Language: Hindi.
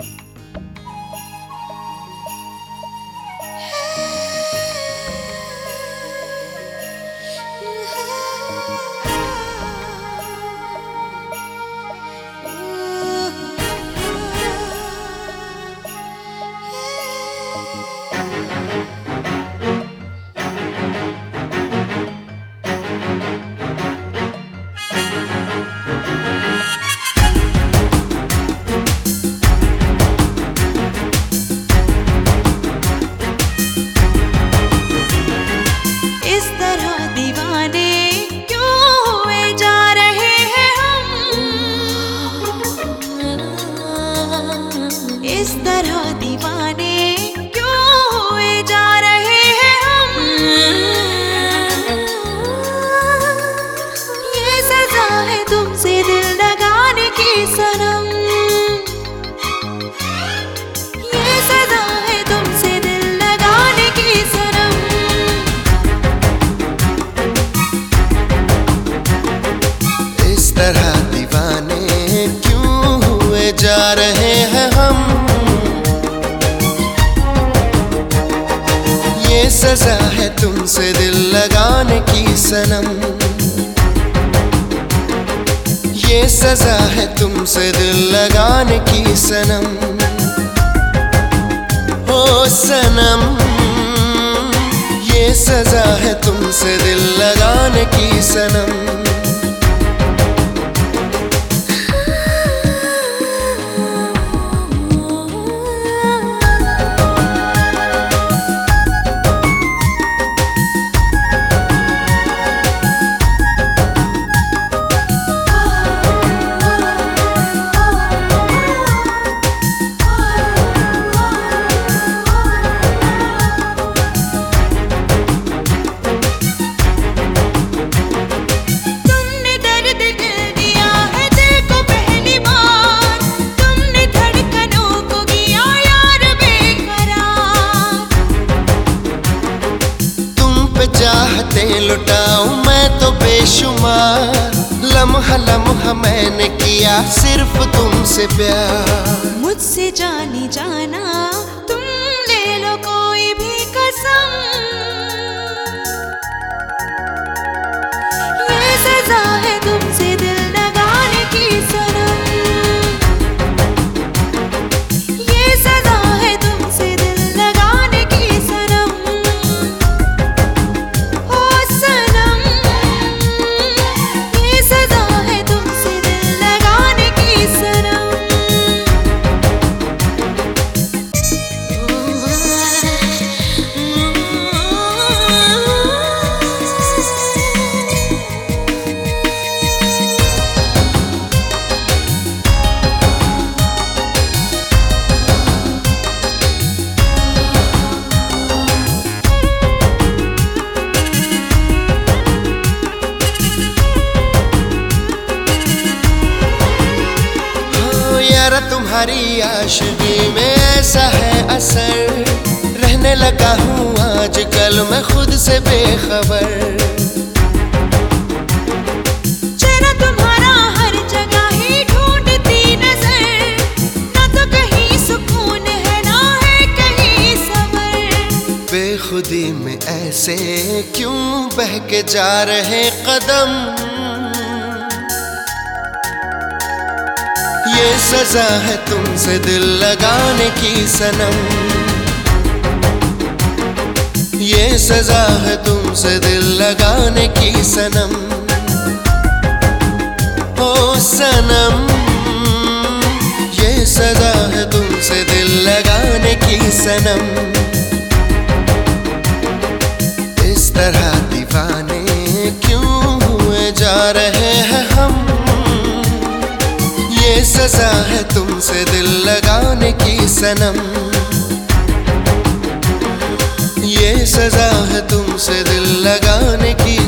you इस तरह दीवाने क्यों हुए जा रहे हैं हम? इस तरह दीवाने सजा है तुमसे दिल लगाने की सनम। ये सजा है तुमसे दिल लगाने की सनम। हो सनम, ये सजा है तुमसे दिल लगाने की सनम। लम्हा लम्हा मैंने किया, सिर्फ़ तुमसे प्यार। मुझसे जानी जाना तुम ले लो कोई भी कसम। यारा तुम्हारी आशिकी में ऐसा है असर। रहने लगा हूँ आजकल मैं खुद से बेखबर। चेहरा तुम्हारा हर जगह ही ढूंढती तो कहीं सुकून ना बेखुदी में ऐसे क्यों बह के जा रहे कदम? सजा है तुमसे दिल लगाने की सनम। ये सजा है तुमसे दिल लगाने की सनम। ओ सनम, ये सजा है तुमसे दिल लगाने की सनम। इस तरह दीवाने सजा है तुमसे दिल लगाने की सनम। ये सजा है तुमसे दिल लगाने की